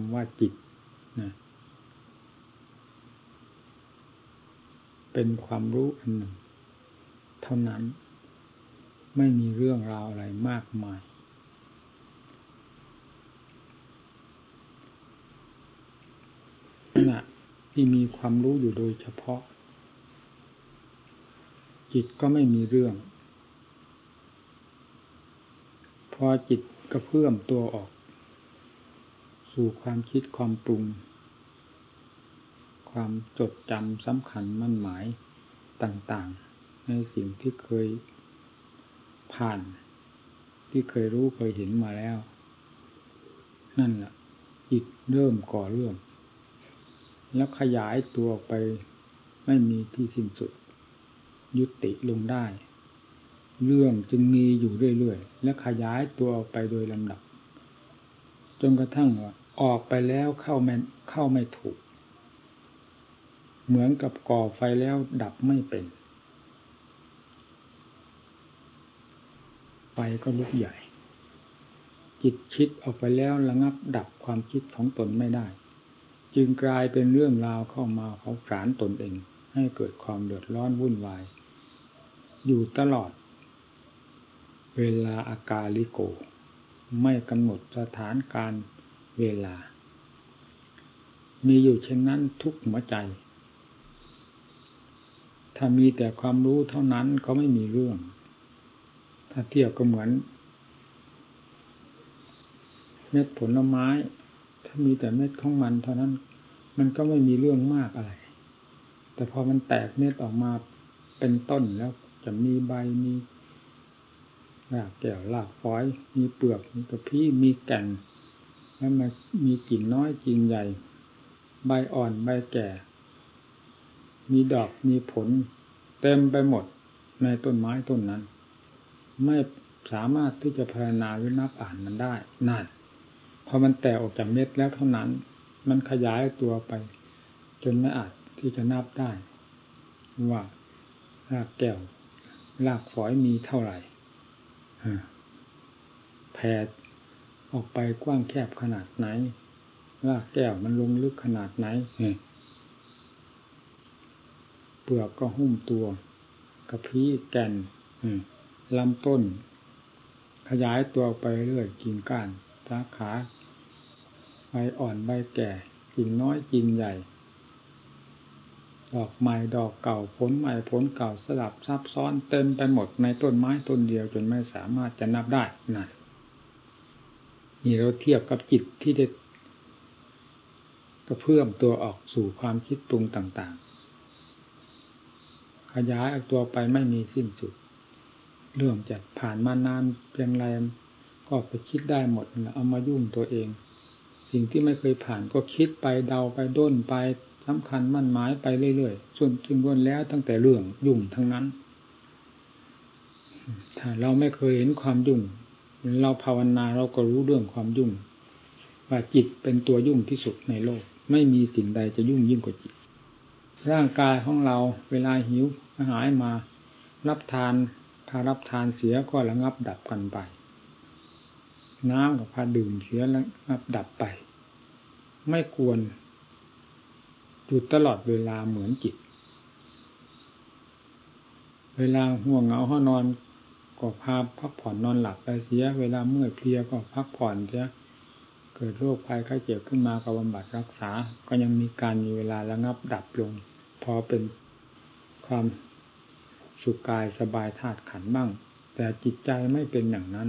ำว่าจิตนะเป็นความรู้อันหนึ่ง เท่านั้นไม่มีเรื่องราวอะไรมากมาย ขณะที่มีความรู้อยู่โดยเฉพาะ จิตก็ไม่มีเรื่อง พอจิตกระเพื่อมตัวออก สู่ความคิดความปรุง ความจดจำสำคัญมั่นหมายต่างๆ ในสิ่งที่เคยผ่าน ที่เคยรู้เคยเห็นมาแล้ว นั่นแหละจิตเริ่มก่อเรื่อง แล้วขยายตัวไปไม่มีที่สิ้นสุด ยุติลงได้ เรื่องจึงมีอยู่เรื่อยๆ และขยายตัวออกไปโดยลำดับ จนกระทั่งว่า ออกไปแล้วเข้าไม่เข้าไม่ถูก เหมือนกับก่อไฟแล้วดับไม่เป็นไฟก็ลุกใหญ่ จิตชิดออกไปแล้วระงับดับความคิดของตนไม่ได้ จึงกลายเป็นเรื่องราวเข้ามาเขาสารตนเอง ให้เกิดความเดือดร้อนวุ่นวาย อยู่ตลอด เวลาอากาลิโก ไม่กำหนดสถานการ เวลา มีอยู่เช่นนั้นทุกหัวใจ ถ้ามีแต่ความรู้เท่านั้นก็ไม่มีเรื่อง ถ้าเทียบก็เหมือน เม็ดผลไม้ ถ้ามีแต่เม็ดของมันเท่านั้น มันก็ไม่มีเรื่องมากอะไร แต่พอมันแตกเม็ดออกมาเป็นต้นแล้วจะมีใบมีรากแก้วรากฟอย มีเปลือก มีกระพี้มีแก่น แล้วมันมีกิ่งน้อยกิ่งใหญ่ ใบอ่อนใบแก่ มีดอกมีผล เต็มไปหมดในต้นไม้ต้นนั้น ไม่สามารถที่จะพารณาหรือนับอ่านมันได้นั่นพอมันแตกออกจากเม็ดแล้วเท่านั้น มันขยายตัวไป จนไม่อาจที่จะนับได้ ว่ารากแก้วรากฝอยมีเท่าไหร่แผ่ ออกไปกว้างแคบขนาดไหนรากแก้วมันลงลึกขนาดไหนเปลือกก็หุ้มตัว กระพี้แก่นลำต้น ขยายตัวไปเรื่อยกิ่งก้านสาขาใบอ่อนใบแก่กิ่งน้อยกิ่งใหญ่ ดอกใหม่ดอกเก่าผลใหม่ผลเก่าสลับซับซ้อนเต็มไปหมดในต้นไม้ต้นเดียวจนไม่สามารถจะนับได้นั่น นี่เราเทียบกับจิตที่ได้กระเพื่อมตัวออกสู่ความคิดปรุงต่าง ๆ ขยายออกตัวไปไม่มีสิ้นสุด เรื่องจะผ่านมานานเพียงไรก็ไปคิดได้หมดเอามายุ่งตัวเอง สิ่งที่ไม่เคยผ่านก็คิดไปเดาไปด้นไปสำคัญมั่นหมายไปเรื่อยๆส่วนถึงวนแล้วตั้งแต่เรื่องยุ่งทั้งนั้น ถ้าเราไม่เคยเห็นความยุ่ง เราภาวนาเราก็รู้เรื่องความยุ่ง ว่าจิตเป็นตัวยุ่งที่สุดในโลก ไม่มีสิ่งใดจะยุ่งยิ่งกว่าจิต ร่างกายของเราเวลาหิวอาหารมารับทานพารับทานเสียก็ระงับดับกันไป น้ำกับพาดื่มเสียแล้วับดับไป ไม่ควรอยู่ตลอดเวลาเหมือนจิต เวลาห่วงเหงาห้อนอน ก็พาพักผ่อนนอนหลับไปเสีย เวลาเมื่อยเพลียก็พักผ่อนเสียเกิดโรคภัยไข้เจ็บขึ้นมาก็บำบัดรักษา ก็ยังมีการมีเวลาระงับดับลง พอเป็นความสุขกายสบายธาตุขันบ้าง แต่จิตใจไม่เป็นอย่างนั้น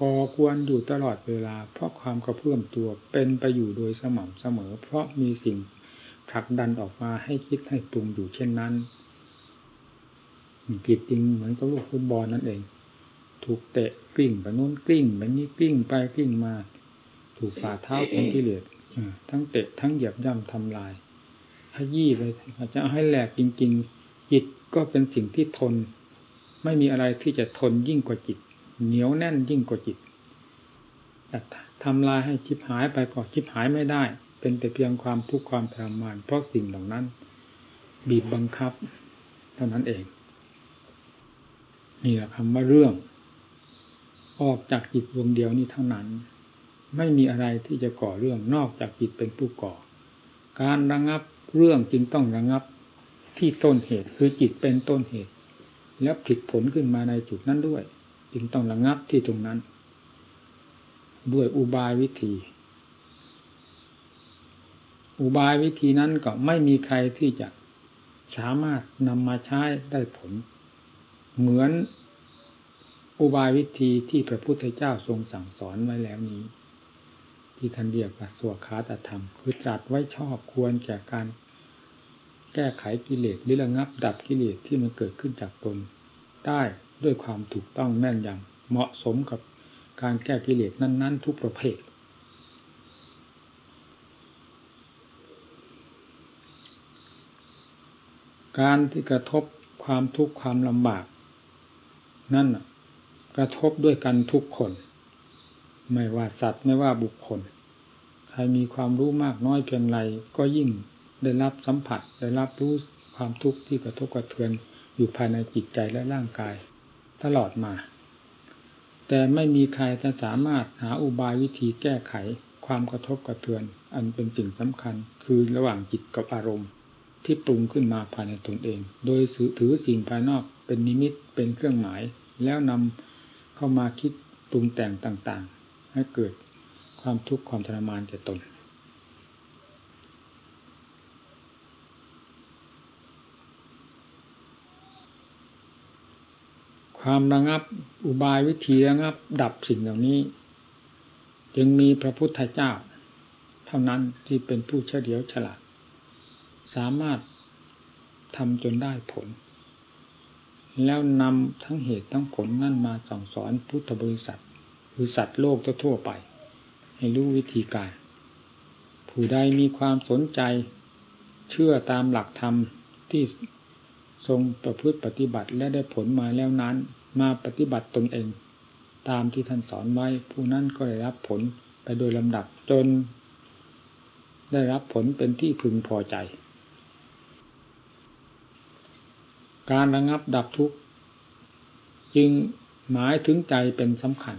ก่อควรอยู่ตลอดเวลา เพราะความกระเพื่อมตัวเป็นไปอยู่โดยสม่ำเสมอ เพราะมีสิ่งผลักดันออกมาให้คิดให้ปรุงอยู่เช่นนั้น จิตจริงเหมือนกับลูกฟุตบอลนั่นเอง ถูกเตะกลิ้งไปโน้นกลิ้งแบบนี้กลิ้งไปกลิ้งมา ถูกฝ่าเท้าของกิเลสทั้งเตะทั้งเหยียบย่ำทำลายขยี้ไปอาจจะให้แหลกจริง ๆ จิตก็เป็นสิ่งที่ทน ไม่มีอะไรที่จะทนยิ่งกว่าจิต เหนียวแน่นยิ่งกว่าจิตแต่ทำลายให้ชิบหายไปก็ชิบหายไม่ได้ เป็นแต่เพียงความทุกข์ความทรมาน เพราะสิ่งเหล่านั้น บีบบังคับ เท่านั้นเอง นี่แหละคำว่าเรื่อง ออกจากจิตดวงเดียวนี้เท่านั้น ไม่มีอะไรที่จะก่อเรื่องนอกจากจิตเป็นผู้ก่อ การระงับเรื่องจึงต้องระงับที่ต้นเหตุคือจิตเป็นต้นเหตุ แล้วผลิตผลขึ้นมาในจุดนั้นด้วย จึงต้องระงับที่ตรงนั้น ด้วยอุบายวิธี อุบายวิธีนั้นก็ไม่มีใครที่จะสามารถนำมาใช้ได้ผล เหมือน อุบายวิธีที่พระพุทธเจ้าทรงสั่งสอนไว้แล้วนี้ ที่ท่านเรียกว่าสวขาตธรรม คือจัดไว้ชอบควรแก่การแก้ไขกิเลสหรือระงับดับกิเลสที่มันเกิดขึ้นจากตน ได้ด้วยความถูกต้องแม่นยำเหมาะสมกับการแก้กิเลสนั้น ๆ ทุกประเภท การที่กระทบความทุกข์ความลำบาก นั่น กระทบด้วยกันทุกคน ไม่ว่าสัตว์ไม่ว่าบุคคล ใครมีความรู้มากน้อยเพียงไรก็ยิ่งได้รับสัมผัสได้รับรู้ความทุกข์ที่กระทบกระเทือนอยู่ภายในจิตใจและร่างกาย ตลอดมา แต่ไม่มีใครจะสามารถหาอุบายวิธีแก้ไขความกระทบกระเทือน อันเป็นสิ่งสำคัญ คือระหว่างจิตกับอารมณ์ ที่ปรุงขึ้นมาภายในตนเอง โดยถือสิ่งภายนอกเป็นนิมิตเป็นเครื่องหมาย แล้วนำ เข้ามาคิดปรุงแต่งต่างๆ ให้เกิดความทุกข์ความทรมานแก่ตน ความระงับอุบายวิธีระงับ ดับสิ่งเหล่านี้ จึงมีพระพุทธเจ้า เท่านั้นที่เป็นผู้เฉลียวฉลาด สามารถทำจนได้ผล แล้วนำทั้งเหตุทั้งผลนั่นมาสั่งสอนพุทธบริษัท คือสัตว์โลกทั่วไป ให้รู้วิธีการ ผู้ใดมีความสนใจ เชื่อตามหลักธรรมที่ทรงประพฤติปฏิบัติและได้ผลมาแล้วนั้น มาปฏิบัติตนเอง ตามที่ท่านสอนไว้ ผู้นั้นก็ได้รับผลไปโดยลำดับจน ได้รับผลเป็นที่พึงพอใจ การระงับดับทุกข์จึงหมายถึงใจเป็นสำคัญ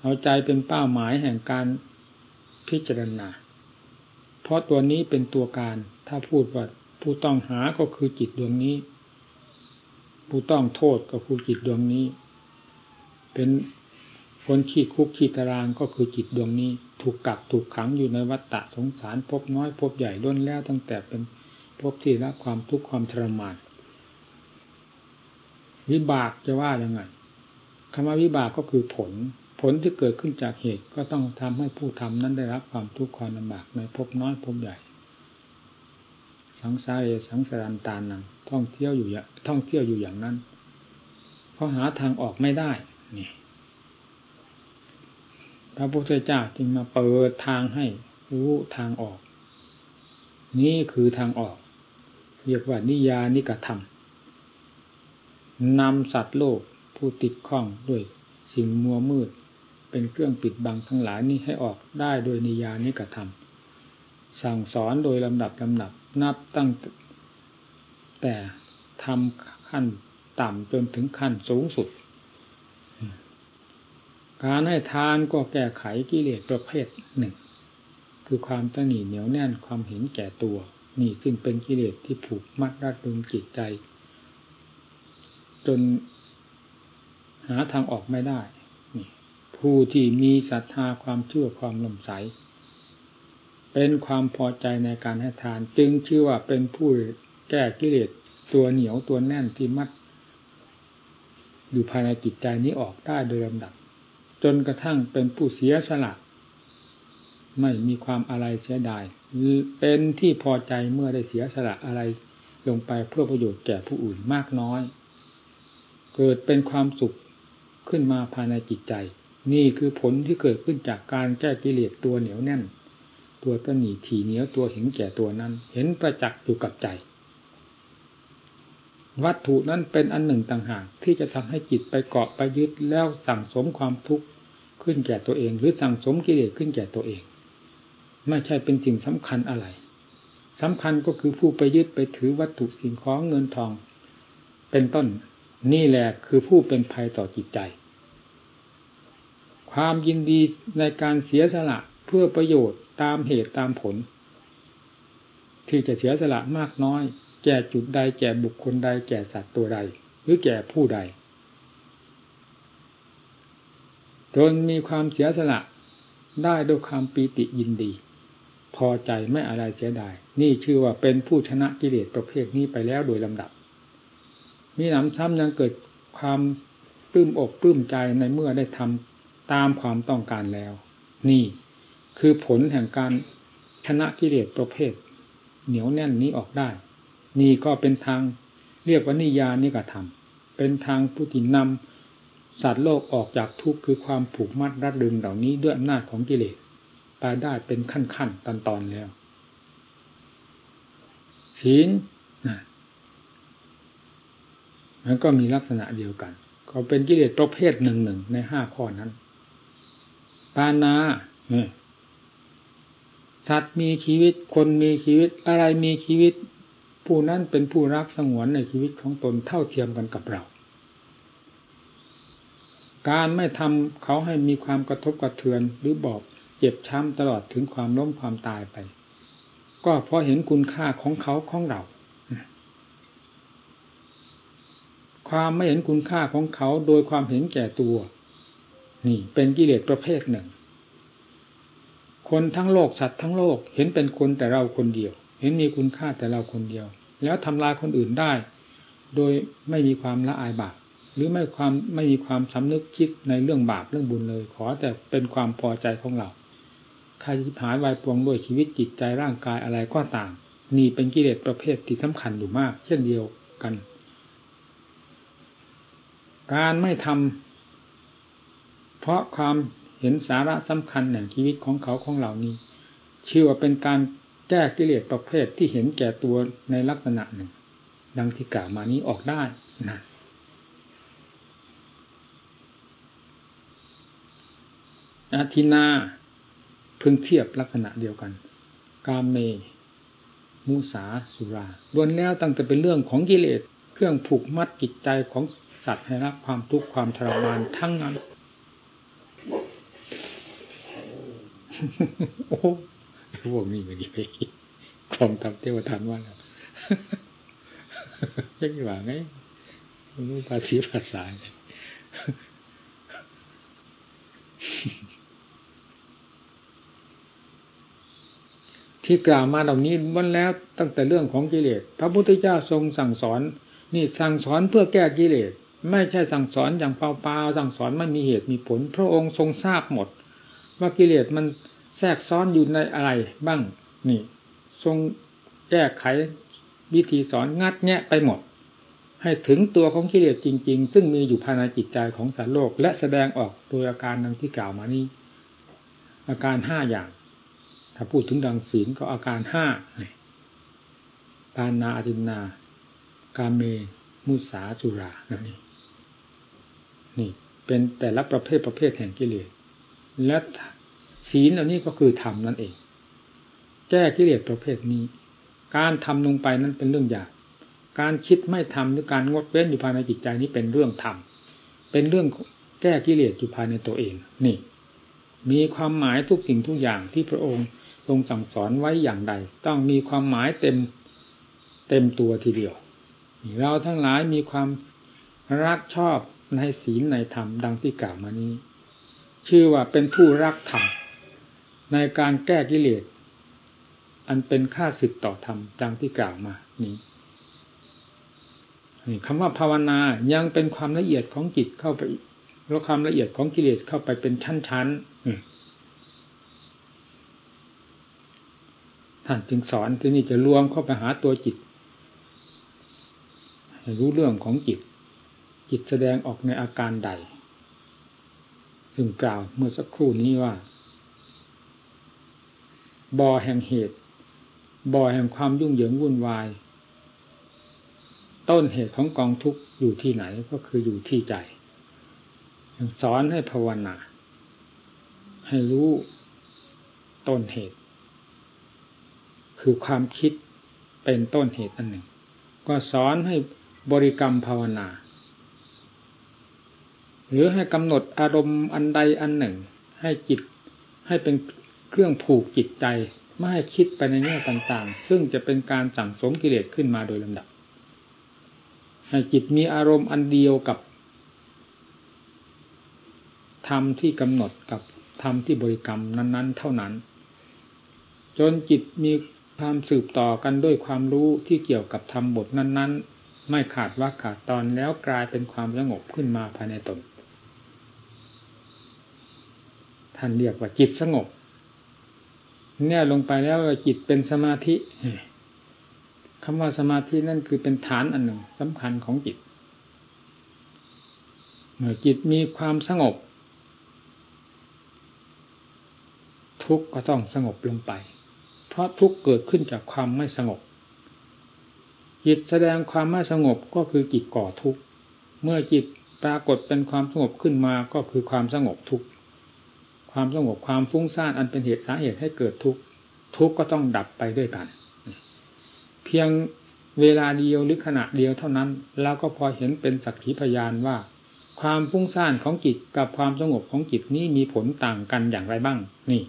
เอาใจเป็นเป้าหมายแห่งการพิจารณา เพราะตัวนี้เป็นตัวการถ้าพูดว่าผู้ต้องหาก็คือจิตดวงนี้ ผู้ต้องโทษก็คือจิตดวงนี้ เป็นคนขี้คุกขี้ตารางก็คือจิตดวงนี้ ถูกกักถูกขังอยู่ในวัฏฏะสงสารพบน้อยพบใหญ่ล้นแล้วตั้งแต่เป็นพบที่รับความทุกข์ความทรมาน วิบากจะว่ายังไงคำว่าวิบากก็คือผล ผลที่เกิดขึ้นจากเหตุก็ต้องทำให้ผู้ทำนั้นได้รับความทุกข์ความลำบากในภพน้อยภพใหญ่ สังสารสังสารันตานังท่องเที่ยวอยู่อย่างท่องเที่ยวอยู่อย่างนั้นเพราะหาทางออกไม่ได้นี่พระพุทธเจ้าจึงมาเปิดทางให้รู้ทางออก นี่คือทางออก เรียกว่านิยานิกธรรม นำสัตว์โลกผู้ติดข้องด้วยสิ่งมัวมืด เป็นเครื่องปิดบังทั้งหลายนี้ให้ออกได้โดยนิยานิกธรรมสั่งสอนโดยลำดับลำดับนับตั้งแต่ทำขั้นต่ำจนถึงขั้นสูงสุด การให้ทานก็แก้ไขกิเลสประเภทหนึ่ง คือความตนีเหนียวแน่นความเห็นแก่ตัว นี่ซึ่งเป็นกิเลสที่ผูกมัดรัดรึงจิตใจ จนหาทางออกไม่ได้ผู้ที่มีศรัทธาความเชื่อความลมใส เป็นความพอใจในการให้ทาน จึงชื่อว่าเป็นผู้แก้กิเลสตัวเหนียวตัวแน่นที่มัด อยู่ภายในจิตใจนี้ออกได้โดยลำดับ จนกระทั่งเป็นผู้เสียสละไม่มีความอะไรเสียดาย เป็นที่พอใจเมื่อได้เสียสละอะไรลงไปเพื่อประโยชน์แก่ผู้อื่นมากน้อย เกิดเป็นความสุขขึ้นมาภายในจิตใจ นี่คือผลที่เกิดขึ้นจากการแก้กิเลสตัวเหนียวแน่น ตัวตนีถี่เหนียวตัวเห็นแก่ตัวนั้น เห็นประจักษ์อยู่กับใจ วัตถุนั้นเป็นอันหนึ่งต่างหากที่จะทำให้จิตไปเกาะไปยึดแล้วสั่งสมความทุกข์ขึ้นแก่ตัวเอง หรือสั่งสมกิเลสขึ้นแก่ตัวเอง ไม่ใช่เป็นสิ่งสำคัญอะไรสำคัญก็คือผู้ไปยึดไปถือวัตถุสิ่งของเงินทอง เป็นต้น นี่แหละคือผู้เป็นภัยต่อจิตใจ ความยินดีในการเสียสละเพื่อประโยชน์ตามเหตุตามผล ที่จะเสียสละมากน้อย แก่จุดใดแก่บุคคลใดแก่สัตว์ตัวใด หรือแก่ผู้ใด จนมีความเสียสละได้ด้วยความปีติยินดี พอใจไม่อะไรเสียดาย นี่ชื่อว่าเป็นผู้ชนะกิเลสประเภทนี้ไปแล้วโดยลำดับ มีหนำซ้ำยังเกิดความปลื้มอกปลื้มใจในเมื่อได้ทำตามความต้องการแล้ว นี่คือผลแห่งการชนะกิเลสประเภท เหนียวแน่นนี้ออกได้ นี่ก็เป็นทางเรียกว่านิยานิกระทำเป็นทางผู้ที่นำสัตว์โลกออกจากทุกข์คือความผูกมัดรัดดึงเหล่านี้ด้วยอำนาจของกิเลสไปได้เป็นขั้นขั้นตอนตอนแล้วศีล นั้นก็มีลักษณะเดียวกัน ก็เป็นกิเลสประเภทหนึ่งหนึ่งในห้าข้อนั้น ปานาเนี่ยสัตว์มีชีวิต คนมีชีวิต อะไรมีชีวิต ผู้นั้นเป็นผู้รักสงวนในชีวิตของตนเท่าเทียมกันกับเรา การไม่ทำเขาให้มีความกระทบกระเทือนหรือบอกเจ็บช้ำตลอดถึงความล้มความตายไป ก็เพราะเห็นคุณค่าของเขาของเรา ความไม่เห็นคุณค่าของเขาโดยความเห็นแก่ตัว นี่เป็นกิเลสประเภทหนึ่ง คนทั้งโลกสัตว์ทั้งโลกเห็นเป็นคนแต่เราคนเดียว เห็นมีคุณค่าแต่เราคนเดียว แล้วทำลายคนอื่นได้ โดยไม่มีความละอายบาปหรือไม่ความไม่มีความสำนึกคิดในเรื่องบาปเรื่องบุญเลย ขอแต่เป็นความพอใจของเราใครที่หายวายปวงด้วยชีวิตจิตใจร่างกายอะไรก็ต่าง นี่เป็นกิเลสประเภทที่สำคัญอยู่มาก เช่นเดียวกัน การไม่ทำเพราะความเห็นสาระสำคัญแห่งชีวิตของเขาของเหล่านี้ ชื่อว่าเป็นการแก้กิเลสประเภทที่เห็นแก่ตัวในลักษณะหนึ่ง ดังที่กล่าวมานี้ออกได้นะอาทินาพึงเทียบลักษณะเดียวกัน กามเม มูสาสุราล้วนแล้วตั้งแต่เป็นเรื่องของกิเลส เครื่องผูกมัดจิตใจของ สัตว์ให้รับความทุกข์ความทรมานทั้งนั้น โอ้พวกนี้มันดีไปของทำเทวทานว่าแล้วยังว่าไงรู้ภาษีภาษาที่กล่าวมาเหล่านี้มันแล้วตั้งแต่เรื่องของกิเลสพระพุทธเจ้าทรงสั่งสอน นี่สั่งสอนเพื่อแก้กิเลส ไม่ใช่สั่งสอนอย่างเปล่าๆสั่งสอนไม่มีเหตุมีผล พระองค์ทรงทราบหมด ว่ากิเลสมันแทรกซ้อนอยู่ในอะไรบ้างนี่ ทรงแก้ไขวิธีสอนงัดแงะไปหมด ให้ถึงตัวของกิเลสจริง ๆ ซึ่งมีอยู่ภายในจิตใจของสารโลก และแสดงออกโดยอาการดังที่กล่าวมานี้ อาการห้าอย่าง ถ้าพูดถึงดังศีลก็อาการห้าปานาอตินา กาเม มุสาจุรานี่ เป็นแต่ละประเภทประเภทแห่งกิเลสและศีลเหล่านี้ก็คือธรรมนั่นเอง แก้กิเลสประเภทนี้ การทำลงไปนั้นเป็นเรื่องยากการคิดไม่ทำหรือการงดเว้นอยู่ภายในจิตใจนี้เป็นเรื่องธรรมเป็นเรื่องแก้กิเลสอยู่ภายในตัวเอง นี่ มีความหมายทุกสิ่งทุกอย่างที่พระองค์ทรงสั่งสอนไว้อย่างใด ต้องมีความหมายเต็มเต็มตัวทีเดียว เราทั้งหลายมีความรักชอบ ในศีลในธรรมดังที่กล่าวมานี้ ชื่อว่าเป็นผู้รักธรรมในการแก้กิเลสอันเป็นค่าศึกต่อธรรมดังที่กล่าวมานี้คำว่าภาวนายังเป็นความละเอียดของจิตเข้าไปแล้วความละเอียดของกิเลสเข้าไปเป็นชั้นๆท่านจึงสอนที่นี่จะรวมเข้าไปหาตัวจิตรู้เรื่องของจิต จิตแสดงออกในอาการใด ซึ่งกล่าวเมื่อสักครู่นี้ว่าบ่อแห่งเหตุบ่อแห่งความยุ่งเหยิงวุ่นวาย ต้นเหตุของกองทุกข์อยู่ที่ไหนก็คืออยู่ที่ใจสอนให้ภาวนา ให้รู้ต้นเหตุ คือความคิดเป็นต้นเหตุอันหนึ่ง ก็สอนให้บริกรรมภาวนา หรือให้กำหนดอารมณ์อันใดอันหนึ่ง ให้จิตให้เป็นเครื่องผูกจิตใจไม่ให้คิดไปในแง่ต่างๆ ซึ่งจะเป็นการสั่งสมกิเลสขึ้นมาโดยลำดับ ให้จิตมีอารมณ์อันเดียวกับธรรมที่กำหนดกับธรรมที่บริกรรมนั้น ๆ เท่านั้น จนจิตมีความสืบต่อกันด้วยความรู้ที่เกี่ยวกับธรรมบทนั้น ๆ ไม่ขาดว่าขาดตอนแล้วกลายเป็นความสงบขึ้นมาภายในตน ท่านเรียกว่าจิตสงบเนี่ยลงไปแล้วจิตเป็นสมาธิคำว่าสมาธินั่นคือเป็นฐานอันหนึ่งสำคัญของจิต เมื่อจิตมีความสงบ ทุกข์ก็ต้องสงบลงไป เพราะทุกเกิดขึ้นจากความไม่สงบ จิตแสดงความไม่สงบก็คือจิตก่อทุกข์ เมื่อจิตปรากฏเป็นความสงบขึ้นมาก็คือความสงบทุกข์ ความสงบความฟุ้งซ่านอันเป็นเหตุสาเหตุให้เกิดทุกข์ทุกข์ก็ต้องดับไปด้วยกัน เพียงเวลาเดียวหรือขณะเดียวเท่านั้นเราก็พอเห็นเป็นสักขีพยานว่า ความฟุ้งซ่านของจิตกับความสงบของจิตนี้มีผลต่างกันอย่างไรบ้าง นี่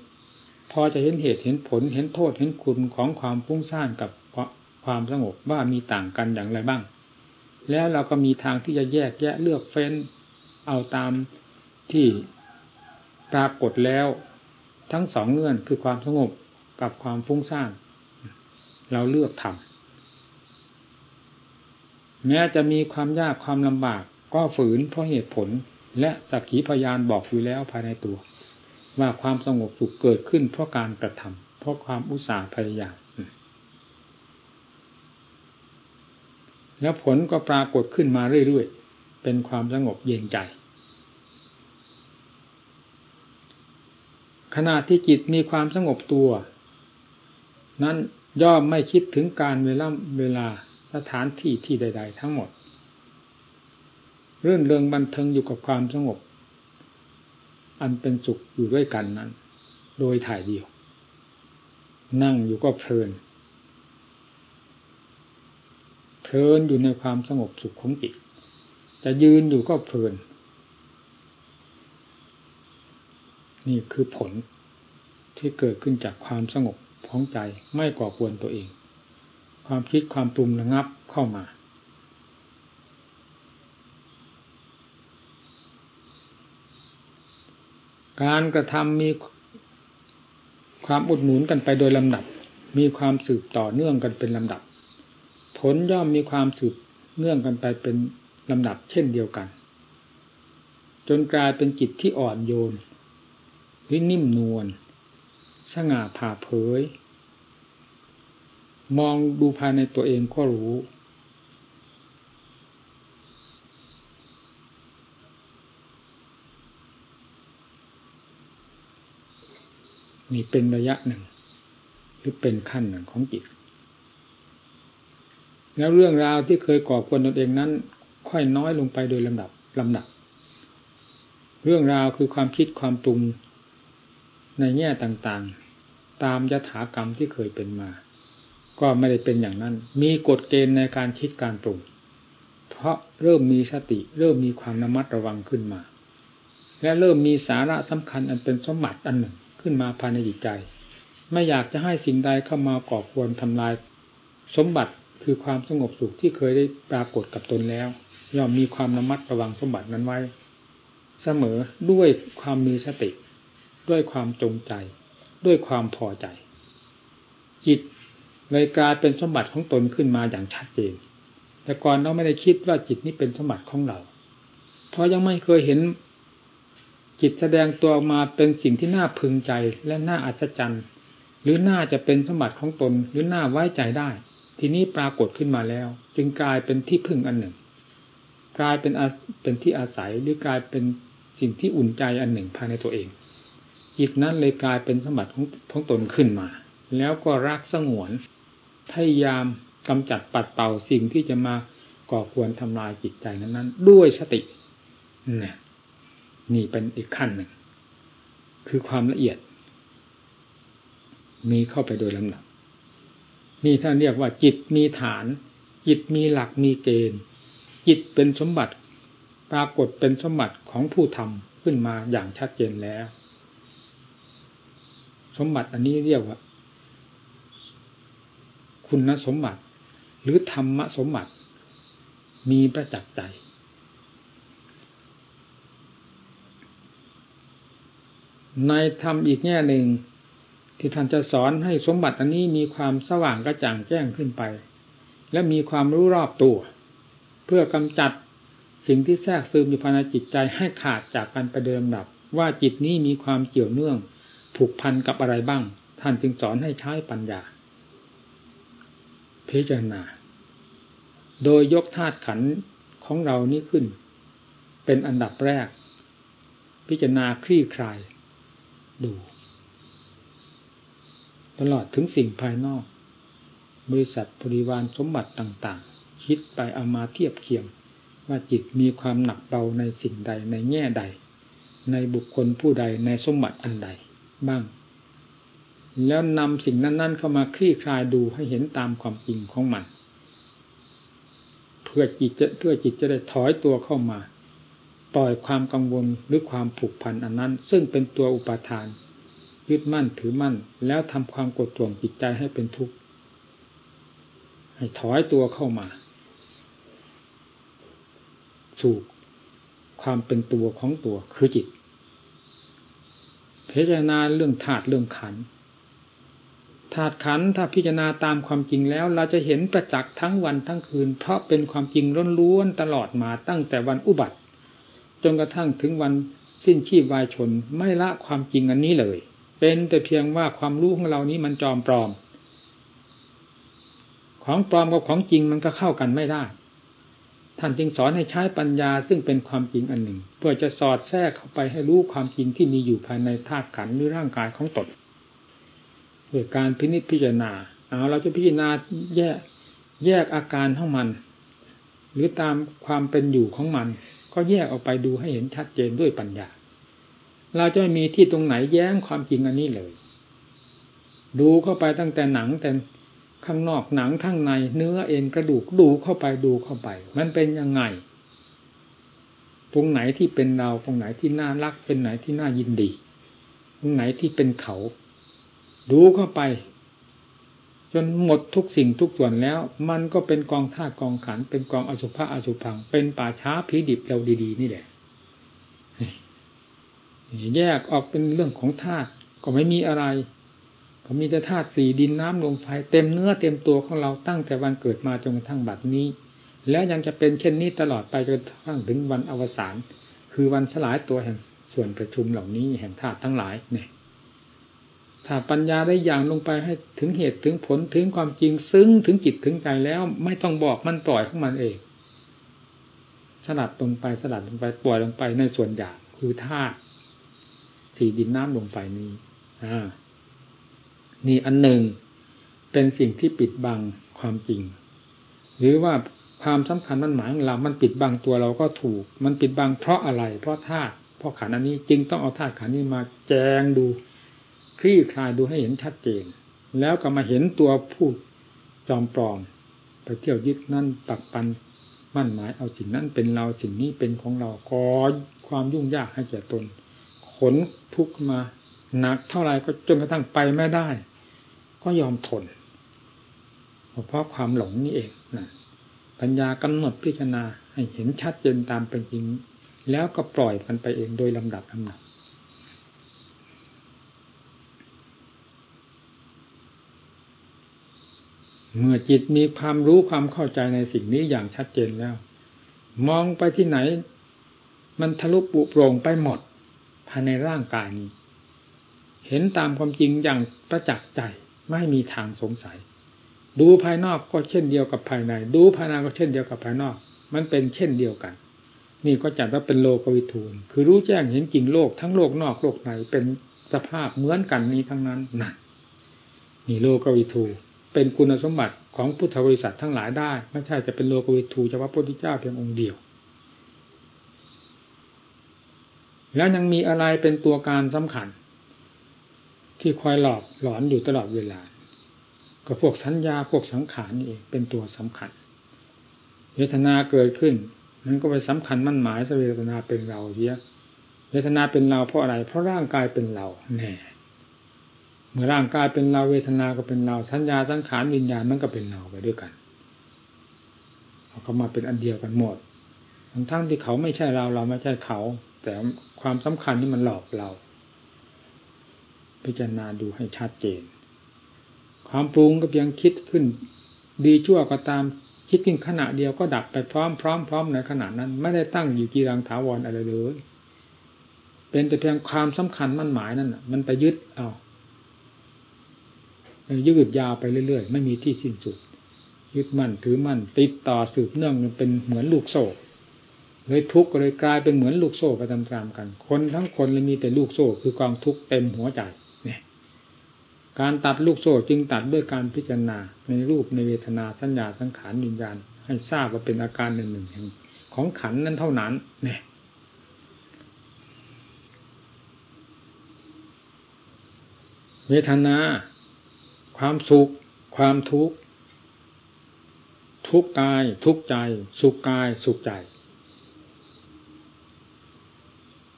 พอจะเห็นเหตุเห็นผลเห็นโทษเห็นคุณของความฟุ้งซ่านกับความสงบว่ามีต่างกันอย่างไรบ้าง แล้วเราก็มีทางที่จะแยกแยะเลือกเฟ้น เอาตามที่ ปรากฏแล้ว ทั้งสองเงื่อนคือความสงบกับความฟุ้งซ่านเราเลือกทำแม้จะมีความยากความลำบากก็ฝืนเพราะเหตุผลและสักขีพยานบอกอยู่แล้วภายในตัว ว่าความสงบสุขเกิดขึ้นเพราะการกระทำเพราะความอุตสาห์พยายามแล้วผลก็ปรากฏขึ้นมาเรื่อยๆ เป็นความสงบเย็นใจ ขณะที่จิตมีความสงบตัว นั้นย่อมไม่คิดถึงการเวลาเวลาสถานที่ที่ใด ๆ ทั้งหมด เรื่องเริงบันเทิงอยู่กับความสงบ อันเป็นสุขอยู่ด้วยกันนั้น โดยถ่ายเดียว นั่งอยู่ก็เพลิน เพลินอยู่ในความสงบสุขของจิต จะยืนอยู่ก็เพลิน นี่คือผลที่เกิดขึ้นจากความสงบของใจไม่ก่อควรตัวเอง ความคิดความปรุงระงับเข้ามา การกระทำมีความอุดหนุนกันไปโดยลำดับ มีความสืบต่อเนื่องกันเป็นลำดับ ผลย่อมมีความสืบเนื่องกันไปเป็นลำดับเช่นเดียวกัน จนกลายเป็นจิตที่อ่อนโยน หรือนิ่มนวลสง่าผ่าเผย มองดูภายในตัวเองก็รู้ นี่เป็นระยะหนึ่ง หรือเป็นขั้นหนึ่งของจิตแล้วเรื่องราวที่เคยก่อควรตนเองนั้น ค่อยน้อยลงไปโดยลำดับลำดับ เรื่องราวคือความคิดความปรุง ในแง่ต่างๆ ตามยถากรรมที่เคยเป็นมา ก็ไม่ได้เป็นอย่างนั้น มีกฎเกณฑ์ในการคิดการปรุงเพราะเริ่มมีสติ เริ่มมีความระมัดระวังขึ้นมา และเริ่มมีสาระสำคัญอันเป็นสมบัติอันหนึ่งขึ้นมาภายในจิตใจ ไม่อยากจะให้สิ่งใดเข้ามาก่อควรทำลาย สมบัติคือความสงบสุขที่เคยได้ปรากฏกับตนแล้ว ย่อมมีความระมัดระวังสมบัตินั้นไว้ เสมอด้วยความมีสติ ด้วยความจงใจ ด้วยความพอใจ จิตเลยกลายเป็นสมบัติของตนขึ้นมาอย่างชัดเจน แต่ก่อนเราไม่ได้คิดว่าจิตนี้เป็นสมบัติของเรา เพราะยังไม่เคยเห็น จิตแสดงตัวมาเป็นสิ่งที่น่าพึงใจและน่าอัศจรรย์ หรือน่าจะเป็นสมบัติของตนหรือน่าไว้ใจได้ ทีนี้ปรากฏขึ้นมาแล้ว จึงกลายเป็นที่พึ่งอันหนึ่ง กลายเป็นเป็นที่อาศัยหรือกลายเป็นสิ่งที่อุ่นใจอันหนึ่งภายในตัวเอง จิตนั้นเลยกลายเป็นสมบัติของของตนขึ้นมา แล้วก็รักสงวน พยายามกำจัดปัดเป่าสิ่งที่จะมาก่อควรทำลายจิตใจนั้นๆ ด้วยสติเนี่ยนี่เป็นอีกขั้นหนึ่ง คือความละเอียด มีเข้าไปโดยลำดับนี่ท่านเรียกว่า จิตมีฐาน จิตมีหลักมีเกณฑ์ จิตเป็นสมบัติ ปรากฏเป็นสมบัติของผู้ทำขึ้นมาอย่างชัดเจนแล้ว สมบัติอันนี้เรียกว่า คุณสมบัติ หรือธรรมสมบัติ มีประจักษ์ใจ ในธรรมอีกแง่หนึ่ง ที่ท่านจะสอนให้สมบัติอันนี้มีความสว่างกระจ่างแจ้งขึ้นไป และมีความรู้รอบตัว เพื่อกำจัดสิ่งที่แทรกซึมอยู่ภายในจิตใจให้ขาดจากการปเดิมดับ ว่าจิตนี้มีความเกี่ยวเนื่อง ผูกพันกับอะไรบ้าง ท่านจึงสอนให้ใช้ปัญญา พิจารณา โดยยกธาตุขันของเรานี้ขึ้น เป็นอันดับแรก พิจารณาคลี่คลาย ดู ตลอดถึงสิ่งภายนอก บริษัทบริวารสมบัติต่างๆ คิดไปเอามาเทียบเคียงว่าจิตมีความหนักเบาในสิ่งใดในแง่ใด ในบุคคลผู้ใดในสมบัติอันใด บ้าง แล้วนำสิ่งนั้น ๆ เข้ามาคลี่คลายดูให้เห็นตามความจริงของมัน เพื่อจิตจะเพื่อจิตจะได้ถอยตัวเข้ามา ปล่อยความกังวลหรือความผูกพันอันนั้น ซึ่งเป็นตัวอุปาทาน ยึดมั่นถือมั่น แล้วทำความกดท่วงจิตใจให้เป็นทุกข์ให้ถอยตัวเข้ามาสู่ความเป็นตัวของตัวคือจิต พิจารณาเรื่องธาตุเรื่องขันธาตุขันถ้าพิจารณาตามความจริงแล้ว เราจะเห็นประจักษ์ทั้งวันทั้งคืน เพราะเป็นความจริงล้วนๆตลอดมาตั้งแต่วันอุบัติ จนกระทั่งถึงวันสิ้นชีพวายชนไม่ละความจริงอันนี้เลย เป็นแต่เพียงว่าความรู้ของเรานี้มันจอมปลอม ของปลอมกับของจริงมันก็เข้ากันไม่ได้ ท่านจึงสอนให้ใช้ปัญญาซึ่งเป็นความจริงอันหนึ่ง เพื่อจะสอดแทรกเข้าไปให้รู้ความจริงที่มีอยู่ภายในธาตุขันธ์หรือร่างกายของตนด้วยการพินิจพิจารณาเอาเราจะพิจารณาแยกแยกอาการของมัน หรือตามความเป็นอยู่ของมัน ก็แยกออกไปดูให้เห็นชัดเจนด้วยปัญญา เราจะไม่มีที่ตรงไหนแย้งความจริงอันนี้เลย ดูเข้าไปตั้งแต่หนังแต่ ข้างนอกหนังข้างใน เนื้อเอ็นกระดูกดูเข้าไปดูเข้าไป มันเป็นยังไง ตรงไหนที่เป็นเราตรงไหนที่น่ารัก เป็นไหนที่น่ายินดี ตรงไหนที่เป็นเขา ดูเข้าไป จนหมดทุกสิ่งทุกส่วนแล้ว มันก็เป็นกองธาตุกองขัน เป็นกองอสุภะอสุพัง เป็นป่าช้าผีดิบเราดีๆ นี่แหละแยกออกเป็นเรื่องของธาตุก็ไม่มีอะไร ก็มีแต่ธาตุสี่ดินน้ำลมไฟเต็มเนื้อเต็มตัวของเราตั้งแต่วันเกิดมาจนกระทั่งบัดนี้ แล้วยังจะเป็นเช่นนี้ตลอดไปจนกระทั่งถึงวันอวสานคือวันสลายตัวแห่งส่วนประชุมเหล่านี้แห่งธาตุทั้งหลายเนี่ยถ้าปัญญาได้อย่างลงไปให้ถึงเหตุถึงผลถึงความจริงซึ้งถึงจิตถึงใจแล้วไม่ต้องบอกมันปล่อยของมันเองสลัดลงไปสลัดลงไปปล่อยลงไปในส่วนหยาบคือธาตุสี่ดินน้ำลมไฟนี้อ่า นี่อันหนึ่งเป็นสิ่งที่ปิดบังความจริง หรือว่าความสำคัญมันหมายของเรา มันปิดบังตัวเราก็ถูก มันปิดบังเพราะอะไร เพราะธาตุ เพราะขันอันนี้จึงต้องเอาธาตุขันนี้มาแจงดู คลี่คลายดูให้เห็นชัดเจน แล้วก็มาเห็นตัวผู้จอมปลอม ไปเที่ยวยึดนั่นปักปันมั่นหมายเอาสิ่งนั้นเป็นเราสิ่งนี้เป็นของเราขอความยุ่งยากให้แก่ตน ขนทุกข์มา หนักเท่าไรก็จนกระทั่งไปไม่ได้ ก็ยอมทนเพราะความหลงนี่เองนะปัญญากำหนดพิจารณาให้เห็นชัดเจนตามเป็นจริง แล้วก็ปล่อยมันไปเองโดยลำดับลำดับเมื่อจิตมีความรู้ความเข้าใจในสิ่งนี้อย่างชัดเจนแล้ว มองไปที่ไหน มันทะลุปุโปร่งไปหมดภายในร่างกายนี้ เห็นตามความจริงอย่างประจักษ์ใจไม่มีทางสงสัย ดูภายนอกก็เช่นเดียวกับภายใน ดูภายในก็เช่นเดียวกับภายนอก มันเป็นเช่นเดียวกัน นี่ก็จัดว่าเป็นโลกวิทูลคือรู้แจ้งเห็นจริงโลกทั้งโลกนอกโลกในเป็นสภาพเหมือนกันนี้ทั้งนั้นนั่นนี่โลกวิทูเป็นคุณสมบัติของพุทธบริษัททั้งหลายได้ ไม่ใช่จะเป็นโลกวิทูเฉพาะพระพุทธเจ้าเพียงองค์เดียว แล้วยังมีอะไรเป็นตัวการสำคัญ ที่คอยหลอกหลอนอยู่ตลอดเวลา ก็พวกสัญญาพวกสังขารนี่เองเป็นตัวสำคัญ เวทนาเกิดขึ้นมันก็ไปสำคัญมั่นหมายเวทนาเป็นเราเสียเวทนาเป็นเราเพราะอะไร เพราะร่างกายเป็นเราแน่เมื่อร่างกายเป็นเราเวทนาก็เป็นเราสัญญาสังขารวิญญาณมันก็เป็นเราไปด้วยกันเขามาเป็นอันเดียวกันหมดทั้งทั้งที่เขาไม่ใช่เราเราไม่ใช่เขา แต่ความสำคัญนี่มันหลอกเรา พิจารณาดูให้ชัดเจน ความปรุงก็เพียงคิดขึ้น ดีชั่วก็ตามคิดขึ้นขณะเดียวก็ดับไปพร้อมพร้อมพร้อมในขณะนั้น ไม่ได้ตั้งอยู่กีรังถาวรอะไรเลยเป็นแต่เพียงความสำคัญมั่นหมายนั่นมันไปยึดเอายืดยาวไปเรื่อยๆ ไม่มีที่สิ้นสุด ยึดมั่นถือมั่นติดต่อสืบเนื่องเป็นเหมือนลูกโซ่เลยทุกข์ก็เลยกลายเป็นเหมือนลูกโซ่ไปตามๆกัน คนทั้งคนเลยมีแต่ลูกโซ่คือกองทุกข์เต็มหัวใจ การตัดลูกโซ่จึงตัดด้วยการพิจารณาในรูปในเวทนาสัญญาสังขารวิญญาณให้ทราบว่าเป็นอาการหนึ่งหนึ่งของขันนั้นเท่านั้นเนี่ยเวทนา ความสุข ความทุกข์ ทุกกาย ทุกใจ สุขกาย สุขใจ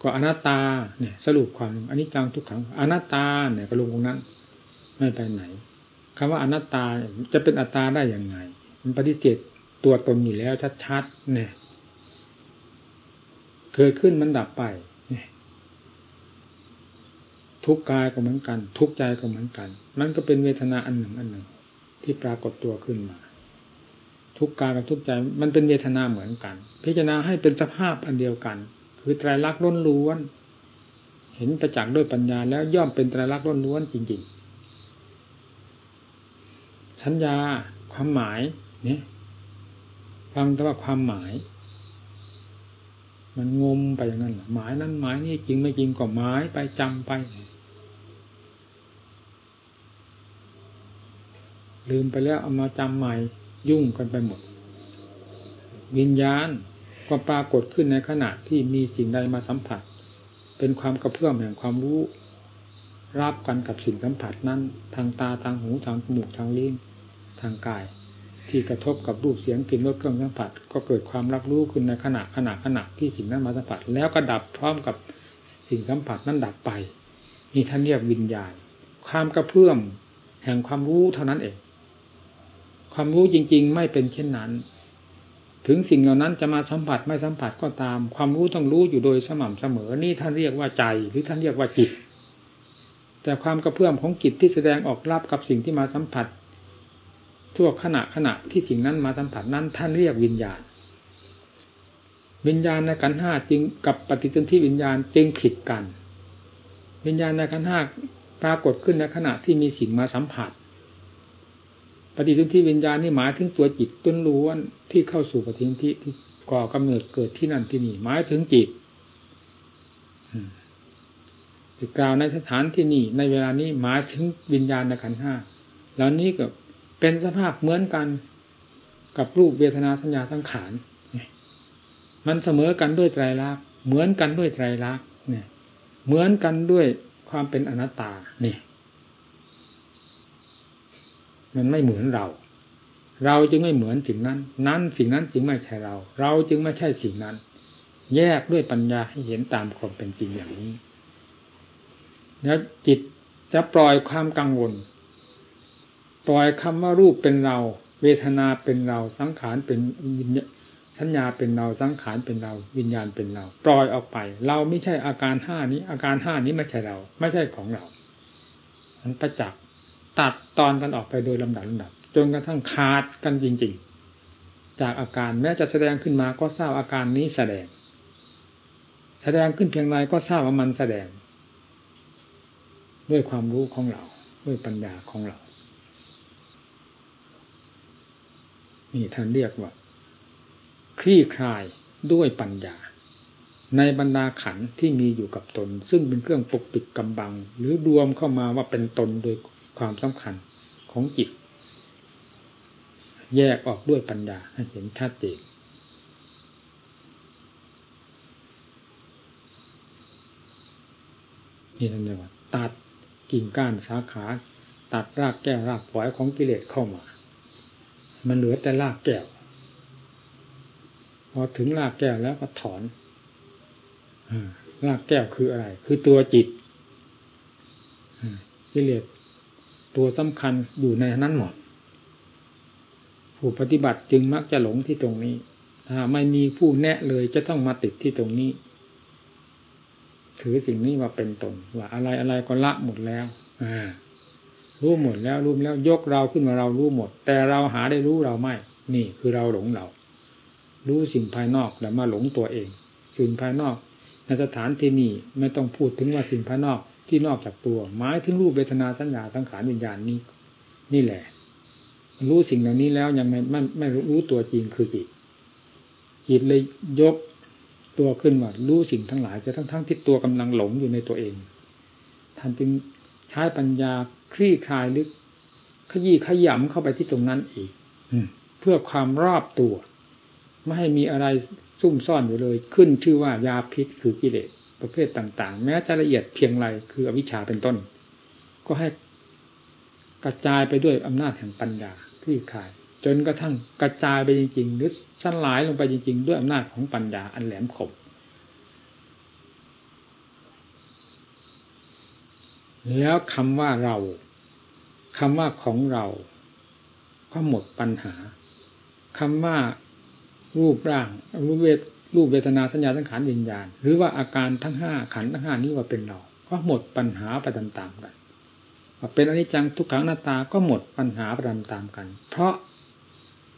ก็อนัตตาเนี่ยสรุปความอันนี้จังทุกขังอนัตตาเนี่ยก็ลงตรงนั้น ไม่ไปไหนคำว่าอนัตตาจะเป็นอัตตาได้อย่างไง มันปฏิเจตตัวตนอยู่แล้วชัดๆเนี่ยเกิดขึ้นมันดับไปเนี่ยทุกกายก็เหมือนกัน ทุกใจก็เหมือนกัน มันก็เป็นเวทนาอันหนึ่งอันหนึ่ง ที่ปรากฏตัวขึ้นมา ทุกกายกับทุกใจมันเป็นเวทนาเหมือนกัน พิจารณาให้เป็นสภาพอันเดียวกัน คือไตรลักษณ์ล้นล้วน เห็นประจักษ์ด้วยปัญญาแล้วย่อมเป็นไตรลักษณ์ล้นล้วนจริง ๆ สัญญา ความหมาย เนี่ยฟังแต่ว่าความหมาย มันงมไปอย่างนั้นหมายนั้นหมายนี่จริงไม่จริงก็หมายไปจำไป ลืมไปแล้วเอามาจำใหม่ยุ่งกันไปหมด วิญญาณก็ปรากฏขึ้นในขณะที่มีสิ่งใดมาสัมผัส เป็นความกระเพื่อมแห่งความรู้รับกันกับสิ่งสัมผัสนั้น ทางตาทางหูทางจมูกทางลิ้น ทางกาย ที่กระทบกับรูปเสียงกลิ่นรสเครื่องสัมผัส ก็เกิดความรับรู้ขึ้นในขณะขณะขณะที่สิ่งนั้นมาสัมผัส แล้วก็ดับพร้อมกับสิ่งสัมผัสนั้นดับไปนี่ท่านเรียกวิญญาณ ความกระเพื่อมแห่งความรู้เท่านั้นเอง ความรู้จริง ๆ ไม่เป็นเช่นนั้น ถึงสิ่งเหล่านั้นจะมาสัมผัสไม่สัมผัสก็ตาม ความรู้ต้องรู้อยู่โดยสม่ำเสมอ นี่ท่านเรียกว่าใจหรือท่านเรียกว่าจิต แต่ความกระเพื่อมของจิตที่แสดงออกรับกับสิ่งที่มาสัมผัส ทั่วขณะขณะที่สิ่งนั้นมาสัมผัสนั้น ท่านเรียกวิญญาณ วิญญาณในขันห้าจึงกับปฏิสนธิวิญญาณจึงผิดกัน วิญญาณในขันห้าปรากฏขึ้นในขณะที่มีสิ่งมาสัมผัส ปฏิสนธิวิญญาณนี่หมายถึงตัวจิตต้นล้วนที่เข้าสู่ปฏิสนธิที่ก่อกำเนิดเกิดที่นั่นที่นี่หมายถึงจิตกล่าวในสถานที่นี่ในเวลานี้หมายถึงวิญญาณในขันห้าแล้วนี้ก็ เป็นสภาพเหมือนกันกับรูปเวทนาสัญญาสังขารมันเสมอกันด้วยไตรลักษณ์เหมือนกันด้วยไตรลักษณ์เนี่ย เหมือนกันด้วยความเป็นอนัตตานี่มันไม่เหมือนเรา เราจึงไม่เหมือนสิ่งนั้น นั้นสิ่งนั้นจึงไม่ใช่เรา เราจึงไม่ใช่สิ่งนั้น แยกด้วยปัญญาให้เห็นตามความเป็นจริงอย่างนี้ แล้วจิตจะปล่อยความกังวล ปล่อยคำว่ารูปเป็นเรา เวทนาเป็นเราสังขารเป็นสัญญาเป็นเราสังขารเป็นเรา วิญญาณเป็นเรา ปล่อยออกไป เราไม่ใช่อาการห้านี้ อาการห้านี้ไม่ใช่เรา ไม่ใช่ของเรามันประจักษ์ตัดตอนกันออกไปโดยลำดับลำดับจนกระทั่งขาดกันจริง ๆ จากอาการแม้จะแสดงขึ้นมาก็ทราบอาการนี้แสดง แสดงขึ้นเพียงไรก็ทราบว่ามันแสดง ด้วยความรู้ของเรา ด้วยปัญญาของเรา นี่ท่านเรียกว่า คลี่คลายด้วยปัญญา ในบรรดาขันที่มีอยู่กับตน ซึ่งเป็นเครื่องปกปิดกำบัง หรือรวมเข้ามาว่าเป็นตนโดยความสำคัญของจิต แยกออกด้วยปัญญาให้เห็นชัดเจนนี่นั่นเรียกว่าตัดกิ่งก้านสาขา ตัดรากแก้วรากฝอยของกิเลสเข้ามา มันเหลือแต่รากแก้ว พอถึงรากแก้วแล้วก็ถอนรากแก้วคืออะไร คือตัวจิตกิเลสตัวสำคัญอยู่ในนั้นหมด ผู้ปฏิบัติจึงมักจะหลงที่ตรงนี้ ถ้าไม่มีผู้แนะเลยจะต้องมาติดที่ตรงนี้ ถือสิ่งนี้มาเป็นตนว่าอะไรอะไรก็ละหมดแล้ว อ่า รู้หมดแล้วรู้แล้วยกเราขึ้นมาเรารู้หมด แต่เราหาได้รู้เราไม่ นี่คือเราหลงเรา รู้สิ่งภายนอกแล้วมาหลงตัวเอง สิ่งภายนอกในสถานที่นี้ไม่ต้องพูดถึงว่าสิ่งภายนอกที่นอกจากตัวหมายถึงรูปเวทนาสัญญาสังขารวิญญาณนี้ นี่แหละ รู้สิ่งเหล่านี้แล้วยังไม่ไม่ไม่รู้ตัวจริงคือจิตจิตเลยยกตัวขึ้นว่ารู้สิ่งทั้งหลายจะทั้งทั้งที่ตัวกำลังหลงอยู่ในตัวเองท่านจึงใช้ปัญญา คลี่คลายลึกขยี้ขยำเข้าไปที่ตรงนั้นอีกเพื่อความรอบตัว ไม่ให้มีอะไรซุ่มซ่อนอยู่เลย ขึ้นชื่อว่ายาพิษคือกิเลสประเภทต่าง ๆ แม้จะละเอียดเพียงไรคืออวิชชาเป็นต้น ก็ให้กระจายไปด้วยอำนาจแห่งปัญญาคลี่คลาย จนกระทั่งกระจายไปจริงๆหรือสั้นหลายลงไปจริง ๆ ด้วยอำนาจของปัญญาอันแหลมคม แล้วคำว่าเราคำว่าของเรา ก็หมดปัญหาคำว่ารูปร่างรูปเวทรูปเวทนาสัญญาสังขารวิญญาณ หรือว่าอาการทั้งห้าขันทั้งห้านี้ว่าเป็นเรา ก็หมดปัญหาไปตามๆกันเป็นอนิจจังทุกขังหน้าตาก็หมดปัญหาไปตามๆกัน เพราะ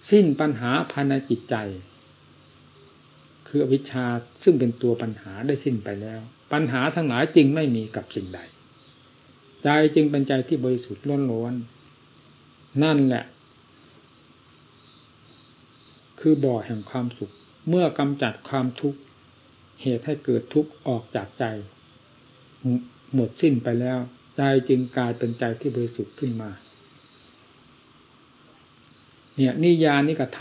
สิ้นปัญหาภายในจิตใจ คืออวิชชาซึ่งเป็นตัวปัญหาได้สิ้นไปแล้ว ปัญหาทั้งหลายจึงไม่มีกับสิ่งใด ใจจึงเป็นใจที่บริสุทธิ์ล้วนๆนั่นแหละ คือบ่อแห่งความสุข เมื่อกำจัดความทุกข์เหตุให้เกิดทุกข์ออกจากใจ หมดสิ้นไปแล้ว ใจจึงกลายเป็นใจที่บริสุทธิ์ขึ้นมา เนี่ยนิยานิกระท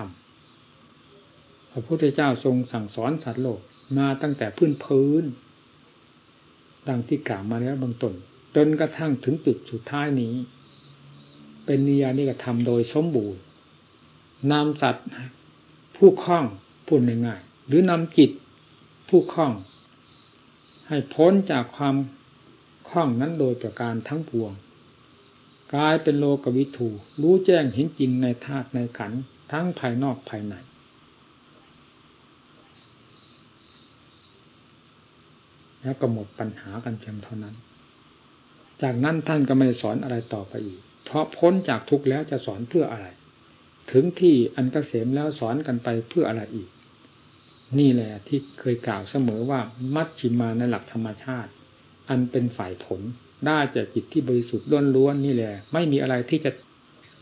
ำพระพุทธเจ้าทรงสั่งสอนสัตว์โลกมาตั้งแต่พื้นพื้น ดังที่กล่าวมาแล้วบางตน จนกระทั่งถึงจุดสุดท้ายนี้ เป็นนิยานิกระทำโดยสมบูรณ์นำสัตว์ผู้คล้องพูดง่ายๆหรือนำจิตผู้คล้อง ให้พ้นจากความคล้องนั้นโดยประการทั้งปวงกลายเป็นโลกวิถูรู้แจ้งเห็นจริงในธาตุในขันทั้งภายนอกภายในแล้วก็หมดปัญหากันเพียงเท่านั้น จากนั้นท่านก็ไม่สอนอะไรต่อไปอีก เพราะพ้นจากทุกข์แล้วจะสอนเพื่ออะไร ถึงที่อันกเกษมแล้วสอนกันไปเพื่ออะไรอีก นี่แหละที่เคยกล่าวเสมอว่ามัชชิมาในหลักธรรมชาติ อันเป็นฝ่ายผลได้จากจิตที่บริสุทธิ์ล้วนๆนี่แหละไม่มีอะไรที่จะ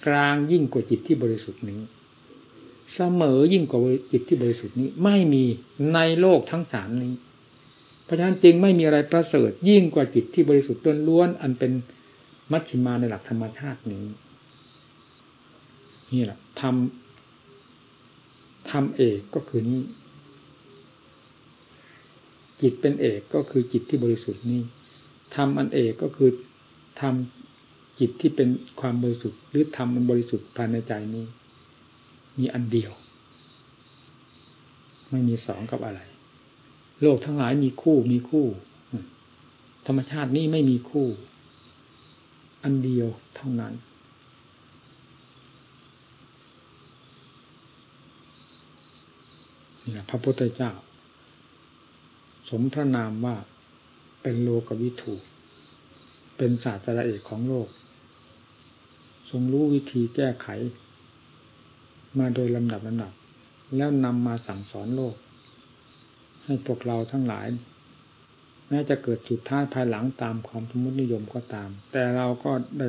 กลางยิ่งกว่าจิตที่บริสุทธิ์นี้ เสมอยิ่งกว่าจิตที่บริสุทธิ์นี้ ไม่มีในโลกทั้งสามนี้ เพราะฉะนั้นจึงไม่มีอะไรประเสริฐยิ่งกว่าจิตที่บริสุทธิ์ล้วนๆอันเป็นมัชฌิมาในหลักธรรมชาตินี้ นี่แหละทำทำเอกก็คือนี้ จิตเป็นเอกก็คือจิตที่บริสุทธิ์นี้ทำอันเอกก็คือทำจิตที่เป็นความบริสุทธิ์หรือทำมันบริสุทธิ์ภายในใจนี้ มีอันเดียว ไม่มีสองกับอะไร โลกทั้งหลายมีคู่มีคู่ ธรรมชาตินี้ไม่มีคู่ อันเดียวเท่านั้นนี่พระพุทธเจ้า สมพระนามว่าเป็นโลกวิถูเป็นศาสตราเอกของโลก ทรงรู้วิธีแก้ไข มาโดยลำดับลำดับ แล้วนำมาสั่งสอนโลก ให้พวกเราทั้งหลายแม้จะเกิดจุดท้ายภายหลังตามความสมมตินิยมก็ตาม แต่เราก็ได้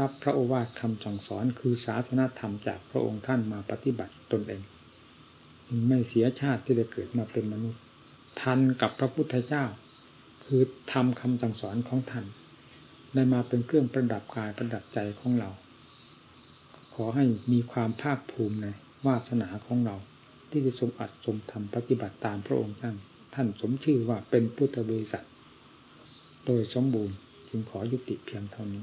รับพระโอวาทคำสั่งสอนคือศาสนาธรรมจากพระองค์ท่านมาปฏิบัติตนเอง ไม่เสียชาติที่ได้เกิดมาเป็นมนุษย์ ทันกับพระพุทธเจ้า คือทำคำสั่งสอนของท่านได้มาเป็นเครื่องประดับกายประดับใจของเรา ขอให้มีความภาคภูมิในวาสนาของเรา ที่จะทรงอัดทรงทำปฏิบัติตามพระองค์ท่านท่านสมชื่อว่าเป็นพุทธบริษัท โดยสมบูรณ์จึงขอยุติเพียงเท่านี้